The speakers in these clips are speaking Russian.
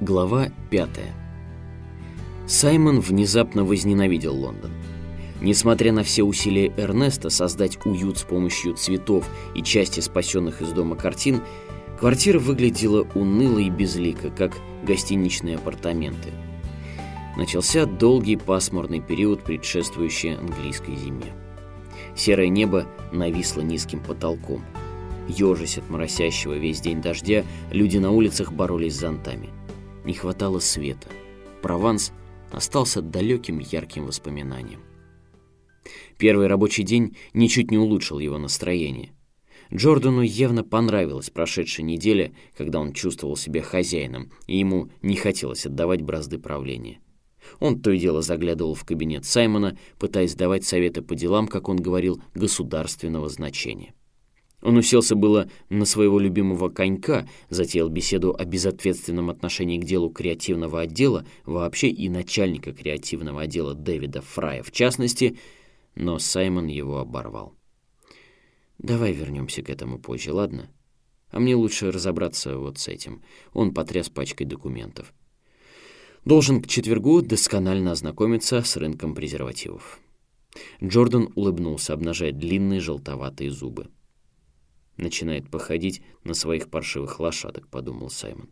Глава 5. Саймон внезапно возненавидел Лондон. Несмотря на все усилия Эрнеста создать уют с помощью цветов и части спасенных из дома картин, квартира выглядела уныло и безлико, как гостиничные апартаменты. Начался долгий пасмурный период, предшествующий английской зиме. Серое небо нависло низким потолком. Ежась от моросящего весь день дождя, люди на улицах боролись с зонтами – не хватало света. Прованс остался далеким ярким воспоминанием. Первый рабочий день ничуть не улучшил его настроение. Джордану явно понравилась прошедшая неделя, когда он чувствовал себя хозяином, и ему не хотелось отдавать бразды правления. Он то и дело заглядывал в кабинет Саймона, пытаясь давать советы по делам, как он говорил, государственного значения. Он уселся было на своего любимого конька, затеял беседу о безответственном отношении к делу креативного отдела, вообще и начальника креативного отдела Дэвида Фрая в частности, но Саймон его оборвал. «Давай вернемся к этому позже, ладно? А мне лучше разобраться вот с этим». Он потряс пачкой документов. «Должен к четвергу досконально ознакомиться с рынком презервативов». Джордан улыбнулся, обнажая длинные желтоватые зубы начинает походить на своих паршивых лошадок», — подумал Саймон.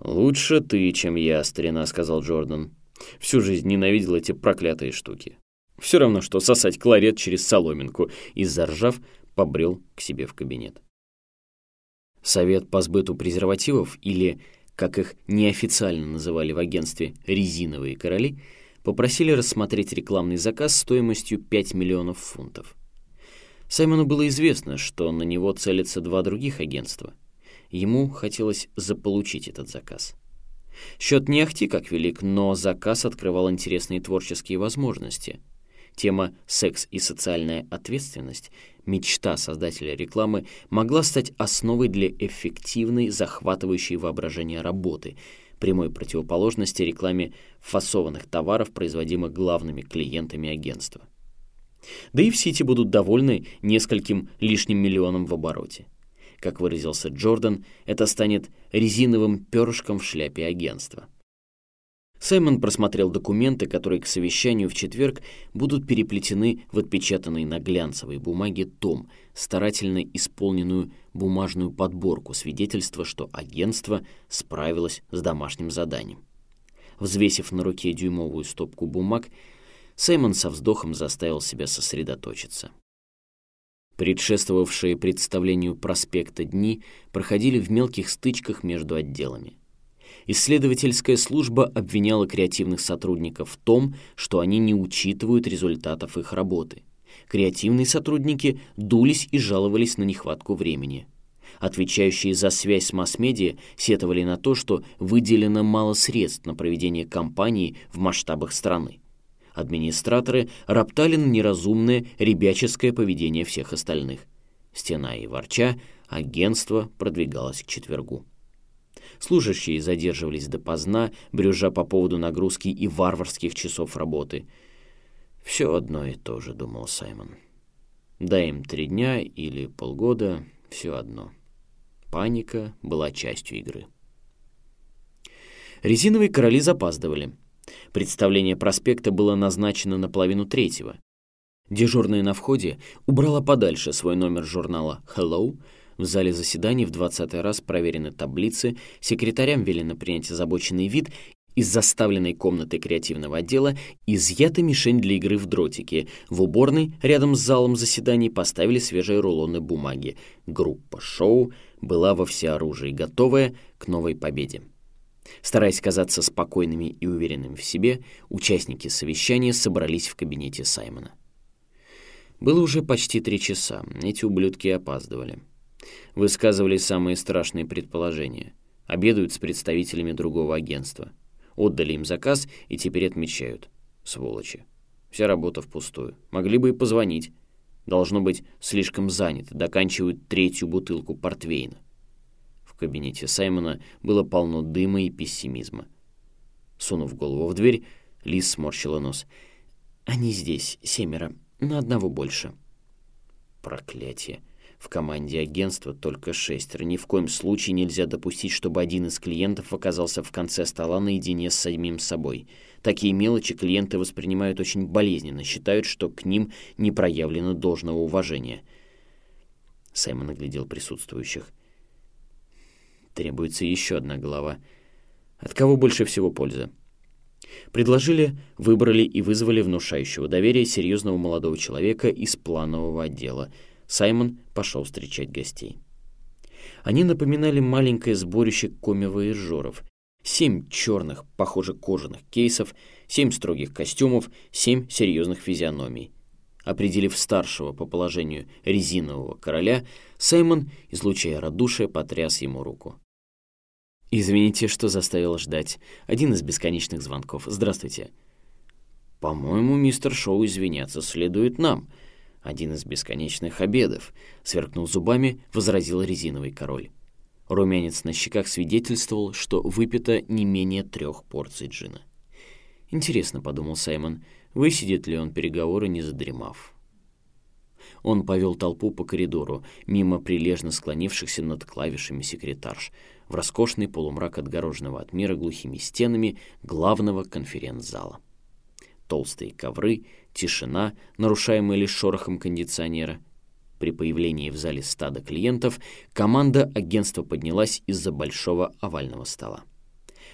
«Лучше ты, чем я, старина», — сказал Джордан. «Всю жизнь ненавидел эти проклятые штуки. Все равно, что сосать кларет через соломинку». И, заржав, побрел к себе в кабинет. Совет по сбыту презервативов, или, как их неофициально называли в агентстве, «резиновые короли», попросили рассмотреть рекламный заказ стоимостью 5 миллионов фунтов. Саймону было известно, что на него целятся два других агентства. Ему хотелось заполучить этот заказ. Счет не ахти как велик, но заказ открывал интересные творческие возможности. Тема «секс и социальная ответственность» мечта создателя рекламы могла стать основой для эффективной, захватывающей воображение работы, прямой противоположности рекламе фасованных товаров, производимых главными клиентами агентства. Да и в Сити будут довольны нескольким лишним миллионом в обороте. Как выразился Джордан, это станет резиновым перышком в шляпе агентства. Саймон просмотрел документы, которые к совещанию в четверг будут переплетены в отпечатанный на глянцевой бумаге том, старательно исполненную бумажную подборку свидетельства, что агентство справилось с домашним заданием. Взвесив на руке дюймовую стопку бумаг, Саймон со вздохом заставил себя сосредоточиться. Предшествовавшие представлению проспекта дни проходили в мелких стычках между отделами. Исследовательская служба обвиняла креативных сотрудников в том, что они не учитывают результатов их работы. Креативные сотрудники дулись и жаловались на нехватку времени. Отвечающие за связь с масс-медиа сетовали на то, что выделено мало средств на проведение кампании в масштабах страны. Администраторы роптали на неразумное ребяческое поведение всех остальных. Стена и ворча, агентство продвигалось к четвергу. Служащие задерживались допоздна, брюжа по поводу нагрузки и варварских часов работы. «Все одно и то же», — думал Саймон. «Дай им три дня или полгода, все одно». Паника была частью игры. Резиновые короли запаздывали — Представление проспекта было назначено на половину третьего. Дежурная на входе убрала подальше свой номер журнала «Hello», в зале заседаний в двадцатый раз проверены таблицы, секретарям велено принять озабоченный вид, из заставленной комнаты креативного отдела изъята мишень для игры в дротики. В уборной, рядом с залом заседаний, поставили свежие рулоны бумаги. Группа шоу была во всеоружии, готовая к новой победе. Стараясь казаться спокойными и уверенными в себе, участники совещания собрались в кабинете Саймона. Было уже почти три часа, эти ублюдки опаздывали. Высказывали самые страшные предположения. Обедают с представителями другого агентства. Отдали им заказ и теперь отмечают. Сволочи. Вся работа впустую. Могли бы и позвонить. Должно быть, слишком заняты, доканчивают третью бутылку портвейна кабинете Саймона было полно дыма и пессимизма. Сунув голову в дверь, Лис сморщила нос. «Они здесь, семеро, на одного больше». Проклятие. В команде агентства только шестеро. Ни в коем случае нельзя допустить, чтобы один из клиентов оказался в конце стола наедине с самим собой. Такие мелочи клиенты воспринимают очень болезненно, считают, что к ним не проявлено должного уважения. Саймон оглядел присутствующих. Требуется еще одна голова. От кого больше всего пользы? Предложили, выбрали и вызвали внушающего доверия серьезного молодого человека из планового отдела. Саймон пошел встречать гостей. Они напоминали маленькое сборище комево-иржоров. Семь черных, похоже, кожаных кейсов, семь строгих костюмов, семь серьезных физиономий. Определив старшего по положению резинового короля, Саймон, излучая радушие, потряс ему руку. «Извините, что заставил ждать. Один из бесконечных звонков. Здравствуйте». «По-моему, мистер Шоу извиняться следует нам. Один из бесконечных обедов», — сверкнул зубами, возразил резиновый король. Румянец на щеках свидетельствовал, что выпито не менее трех порций джина. «Интересно», — подумал Саймон, — «высидит ли он переговоры, не задремав?» Он повел толпу по коридору, мимо прилежно склонившихся над клавишами секретарш, в роскошный полумрак отгороженного от мира глухими стенами главного конференц-зала. Толстые ковры, тишина, нарушаемая лишь шорохом кондиционера. При появлении в зале стада клиентов команда агентства поднялась из-за большого овального стола.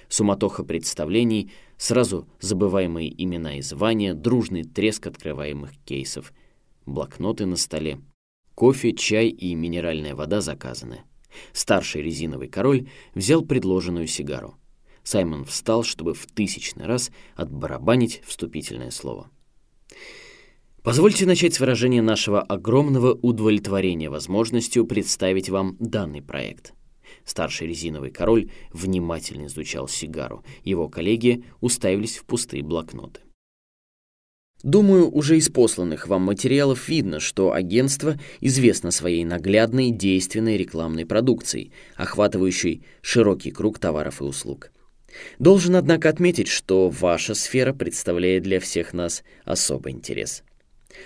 Суматоха представлений, сразу забываемые имена и звания, дружный треск открываемых кейсов, блокноты на столе. Кофе, чай и минеральная вода заказаны. Старший резиновый король взял предложенную сигару. Саймон встал, чтобы в тысячный раз отбарабанить вступительное слово. Позвольте начать с выражения нашего огромного удовлетворения возможностью представить вам данный проект. Старший резиновый король внимательно изучал сигару. Его коллеги уставились в пустые блокноты. Думаю, уже из посланных вам материалов видно, что агентство известно своей наглядной, действенной рекламной продукцией, охватывающей широкий круг товаров и услуг. Должен, однако, отметить, что ваша сфера представляет для всех нас особый интерес.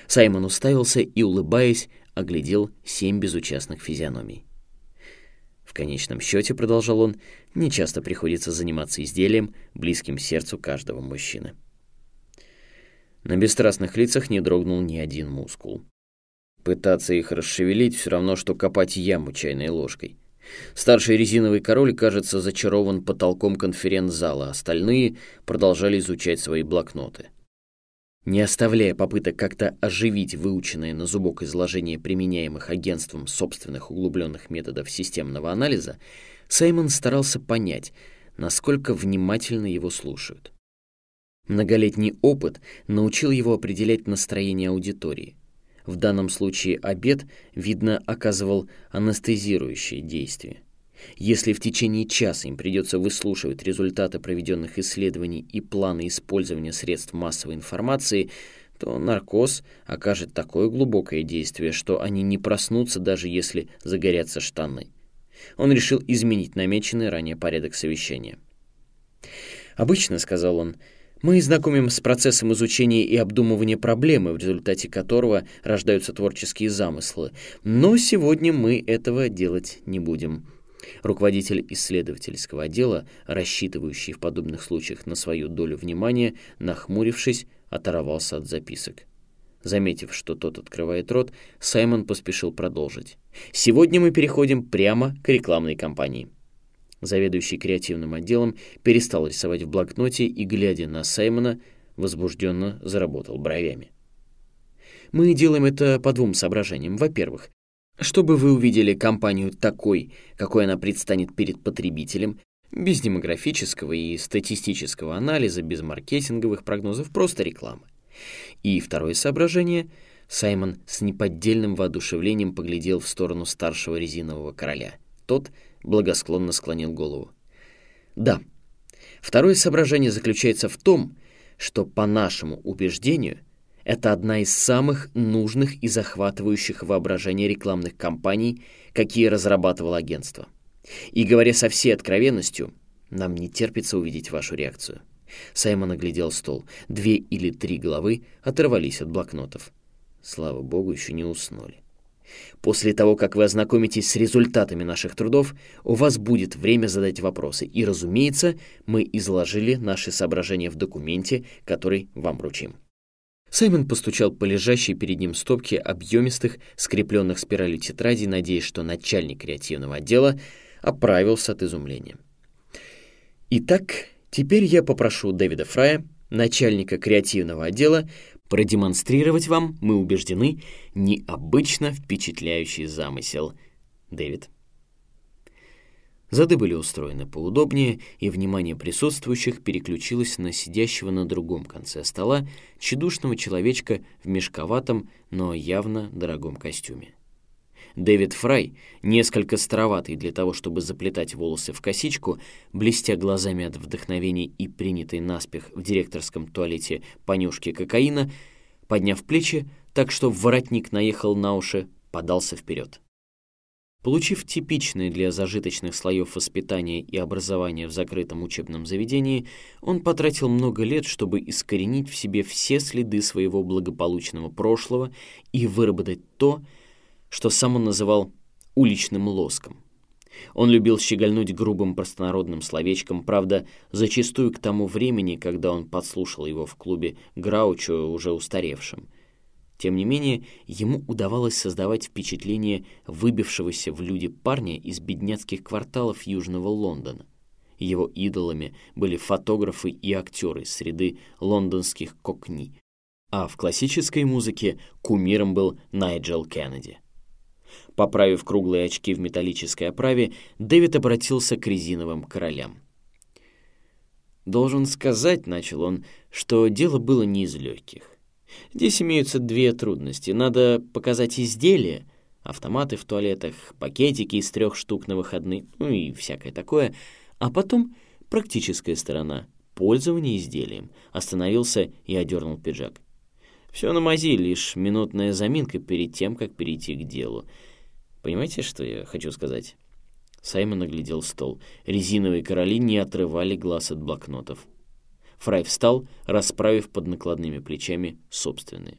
Саймон уставился и, улыбаясь, оглядел семь безучастных физиономий. В конечном счете, продолжал он, нечасто приходится заниматься изделием, близким сердцу каждого мужчины. На бесстрастных лицах не дрогнул ни один мускул. Пытаться их расшевелить все равно, что копать яму чайной ложкой. Старший резиновый король, кажется, зачарован потолком конференц-зала, остальные продолжали изучать свои блокноты. Не оставляя попыток как-то оживить выученное на зубок изложение применяемых агентством собственных углубленных методов системного анализа, Саймон старался понять, насколько внимательно его слушают. Многолетний опыт научил его определять настроение аудитории. В данном случае обед, видно, оказывал анестезирующее действие. Если в течение часа им придется выслушивать результаты проведенных исследований и планы использования средств массовой информации, то наркоз окажет такое глубокое действие, что они не проснутся, даже если загорятся штаны. Он решил изменить намеченный ранее порядок совещания. «Обычно, — сказал он, — мы знакомим с процессом изучения и обдумывания проблемы, в результате которого рождаются творческие замыслы. Но сегодня мы этого делать не будем. Руководитель исследовательского отдела, рассчитывающий в подобных случаях на свою долю внимания, нахмурившись, оторвался от записок. Заметив, что тот открывает рот, Саймон поспешил продолжить. «Сегодня мы переходим прямо к рекламной кампании». Заведующий креативным отделом перестал рисовать в блокноте и, глядя на Саймона, возбужденно заработал бровями. Мы делаем это по двум соображениям. Во-первых, чтобы вы увидели компанию такой, какой она предстанет перед потребителем, без демографического и статистического анализа, без маркетинговых прогнозов, просто реклама. И второе соображение — Саймон с неподдельным воодушевлением поглядел в сторону старшего резинового короля. Тот — благосклонно склонил голову. Да, второе соображение заключается в том, что, по нашему убеждению, это одна из самых нужных и захватывающих воображение рекламных кампаний, какие разрабатывало агентство. И говоря со всей откровенностью, нам не терпится увидеть вашу реакцию. Саймон оглядел стол. Две или три головы оторвались от блокнотов. Слава богу, еще не уснули. После того, как вы ознакомитесь с результатами наших трудов, у вас будет время задать вопросы. И, разумеется, мы изложили наши соображения в документе, который вам вручим. Саймон постучал по лежащей перед ним стопке объемистых, скрепленных спиралью тетрадей, надеясь, что начальник креативного отдела оправился от изумления. Итак, теперь я попрошу Дэвида Фрая, начальника креативного отдела, продемонстрировать вам, мы убеждены, необычно впечатляющий замысел. Дэвид. Зады были устроены поудобнее, и внимание присутствующих переключилось на сидящего на другом конце стола чудушного человечка в мешковатом, но явно дорогом костюме. Дэвид Фрай, несколько староватый для того, чтобы заплетать волосы в косичку, блестя глазами от вдохновений и принятой наспех в директорском туалете понюшки кокаина, подняв плечи, так что воротник наехал на уши, подался вперед. Получив типичное для зажиточных слоев воспитания и образования в закрытом учебном заведении, он потратил много лет, чтобы искоренить в себе все следы своего благополучного прошлого и выработать то, что сам он называл уличным лоском. Он любил щегольнуть грубым простонародным словечком, правда, зачастую к тому времени, когда он подслушал его в клубе Граучо, уже устаревшим. Тем не менее, ему удавалось создавать впечатление выбившегося в люди парня из бедняцких кварталов Южного Лондона. Его идолами были фотографы и актеры среды лондонских кокни, а в классической музыке кумиром был Найджел Кеннеди. Поправив круглые очки в металлической оправе, Дэвид обратился к резиновым королям. «Должен сказать, — начал он, — что дело было не из легких. Здесь имеются две трудности. Надо показать изделие, автоматы в туалетах, пакетики из трех штук на выходные, ну и всякое такое, а потом практическая сторона, пользование изделием. Остановился и одернул пиджак. Все на мази, лишь минутная заминка перед тем, как перейти к делу. Понимаете, что я хочу сказать? Саймон оглядел стол. Резиновые короли не отрывали глаз от блокнотов. Фрай встал, расправив под накладными плечами собственные.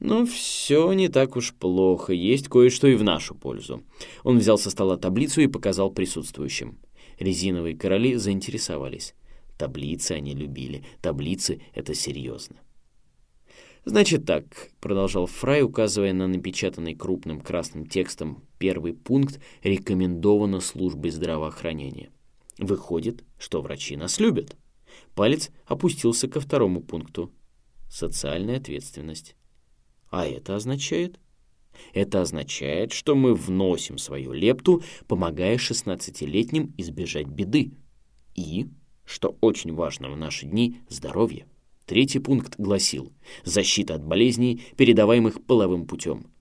«Ну, все не так уж плохо. Есть кое-что и в нашу пользу». Он взял со стола таблицу и показал присутствующим. Резиновые короли заинтересовались. Таблицы они любили. Таблицы — это серьезно. «Значит так», — продолжал Фрай, указывая на напечатанный крупным красным текстом первый пункт «Рекомендовано службой здравоохранения». «Выходит, что врачи нас любят». Палец опустился ко второму пункту «Социальная ответственность». А это означает? Это означает, что мы вносим свою лепту, помогая 16-летним избежать беды. И, что очень важно в наши дни, здоровье. Третий пункт гласил «Защита от болезней, передаваемых половым путем».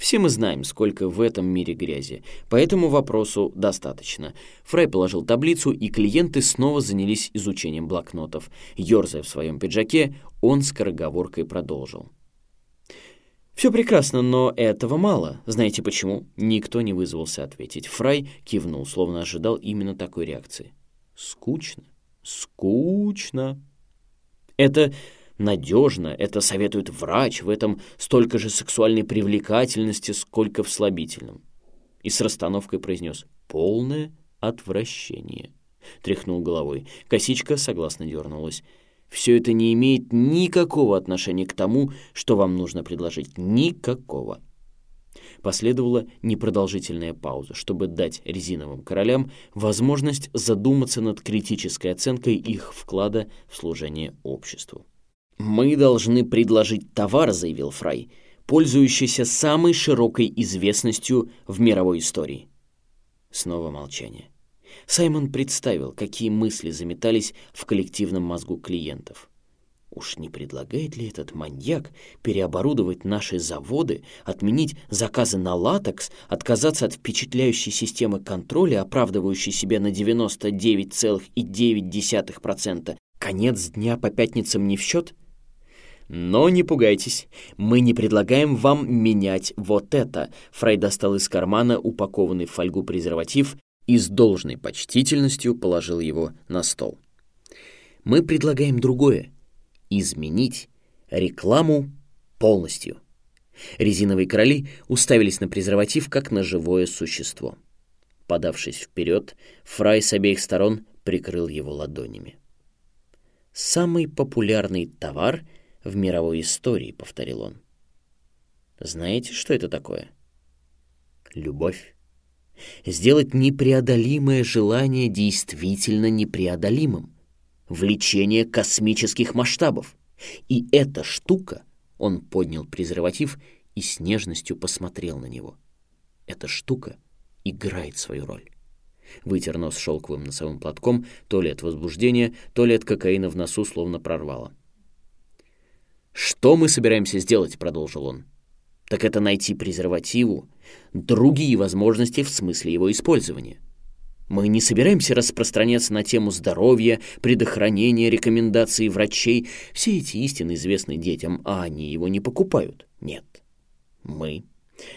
Все мы знаем, сколько в этом мире грязи, по этому вопросу достаточно. Фрай положил таблицу, и клиенты снова занялись изучением блокнотов. Ёрзая в своем пиджаке, он скороговоркой продолжил. «Все прекрасно, но этого мало. Знаете почему?» Никто не вызвался ответить. Фрай кивнул, словно ожидал именно такой реакции. «Скучно, скучно». Это надежно, это советует врач, в этом столько же сексуальной привлекательности, сколько в слабительном. И с расстановкой произнес «полное отвращение». Тряхнул головой. Косичка согласно дернулась. Все это не имеет никакого отношения к тому, что вам нужно предложить. Никакого. Последовала непродолжительная пауза, чтобы дать резиновым королям возможность задуматься над критической оценкой их вклада в служение обществу. «Мы должны предложить товар», — заявил Фрай, пользующийся самой широкой известностью в мировой истории. Снова молчание. Саймон представил, какие мысли заметались в коллективном мозгу клиентов. Уж не предлагает ли этот маньяк переоборудовать наши заводы, отменить заказы на латекс, отказаться от впечатляющей системы контроля, оправдывающей себя на 99,9%? Конец дня по пятницам не в счет? Но не пугайтесь, мы не предлагаем вам менять вот это. Фрай достал из кармана упакованный в фольгу презерватив и с должной почтительностью положил его на стол. Мы предлагаем другое изменить рекламу полностью. Резиновые короли уставились на презерватив, как на живое существо. Подавшись вперед, Фрай с обеих сторон прикрыл его ладонями. «Самый популярный товар в мировой истории», — повторил он. «Знаете, что это такое?» «Любовь. Сделать непреодолимое желание действительно непреодолимым. Влечение космических масштабов. И эта штука, он поднял презерватив и с нежностью посмотрел на него. Эта штука играет свою роль. Вытер нос шелковым носовым платком, то ли от возбуждения, то ли от кокаина в носу словно прорвало. «Что мы собираемся сделать?» — продолжил он. «Так это найти презервативу другие возможности в смысле его использования». Мы не собираемся распространяться на тему здоровья, предохранения, рекомендаций врачей. Все эти истины известны детям, а они его не покупают. Нет. Мы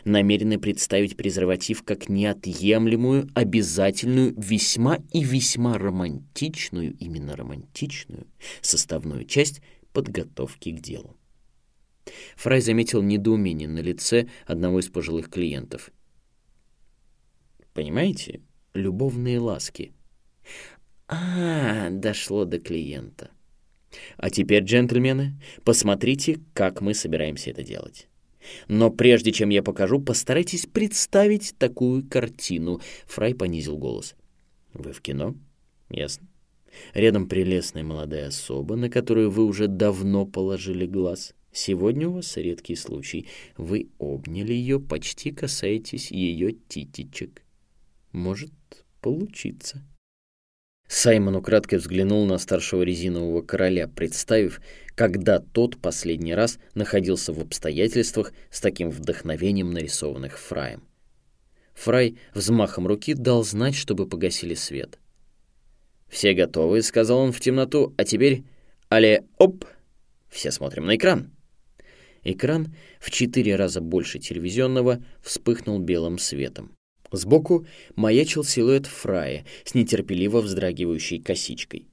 намерены представить презерватив как неотъемлемую, обязательную, весьма и весьма романтичную, именно романтичную, составную часть подготовки к делу. Фрай заметил недоумение на лице одного из пожилых клиентов. «Понимаете, любовные ласки. А, дошло до клиента. А теперь, джентльмены, посмотрите, как мы собираемся это делать. Но прежде чем я покажу, постарайтесь представить такую картину. Фрай понизил голос. Вы в кино? Ясно. Рядом прелестная молодая особа, на которую вы уже давно положили глаз. Сегодня у вас редкий случай. Вы обняли ее, почти касаетесь ее титичек. Может получиться. Саймон украдкой взглянул на старшего резинового короля, представив, когда тот последний раз находился в обстоятельствах с таким вдохновением, нарисованных Фраем. Фрай взмахом руки дал знать, чтобы погасили свет. «Все готовы», — сказал он в темноту, — «а теперь, але, оп, все смотрим на экран». Экран в четыре раза больше телевизионного вспыхнул белым светом. Сбоку маячил силуэт Фрая с нетерпеливо вздрагивающей косичкой.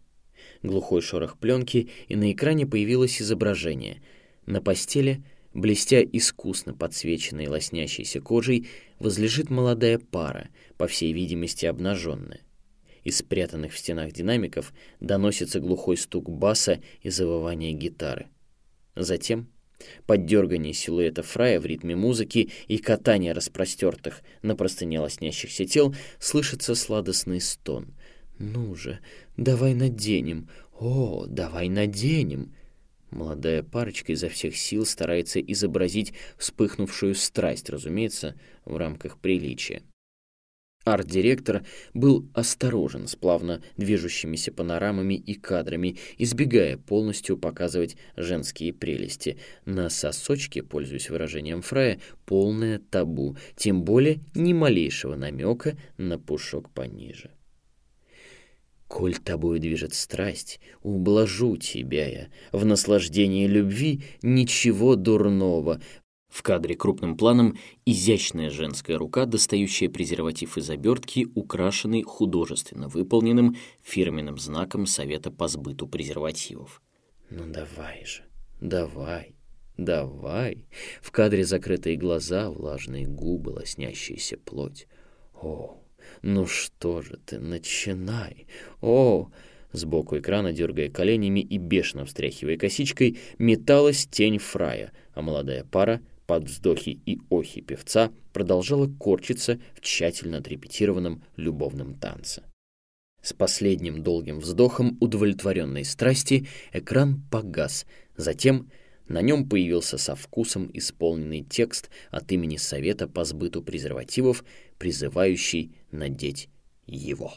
Глухой шорох пленки, и на экране появилось изображение. На постели, блестя искусно подсвеченной лоснящейся кожей, возлежит молодая пара, по всей видимости обнаженная. Из спрятанных в стенах динамиков доносится глухой стук баса и завывание гитары. Затем Поддергание силуэта Фрая в ритме музыки и катание распростертых на простыне лоснящихся тел слышится сладостный стон. «Ну же, давай наденем! О, давай наденем!» Молодая парочка изо всех сил старается изобразить вспыхнувшую страсть, разумеется, в рамках приличия. Арт-директор был осторожен с плавно движущимися панорамами и кадрами, избегая полностью показывать женские прелести. На сосочке, пользуясь выражением Фрая, полное табу, тем более ни малейшего намека на пушок пониже. «Коль тобою движет страсть, ублажу тебя я. В наслаждении любви ничего дурного. В кадре крупным планом изящная женская рука, достающая презерватив из обертки, украшенный художественно выполненным фирменным знаком Совета по сбыту презервативов. «Ну давай же, давай, давай!» В кадре закрытые глаза, влажные губы, лоснящаяся плоть. «О, ну что же ты, начинай! О!» Сбоку экрана, дергая коленями и бешено встряхивая косичкой, металась тень Фрая, а молодая пара под вздохи и охи певца продолжала корчиться в тщательно отрепетированном любовном танце. С последним долгим вздохом удовлетворенной страсти экран погас, затем на нем появился со вкусом исполненный текст от имени Совета по сбыту презервативов, призывающий надеть его.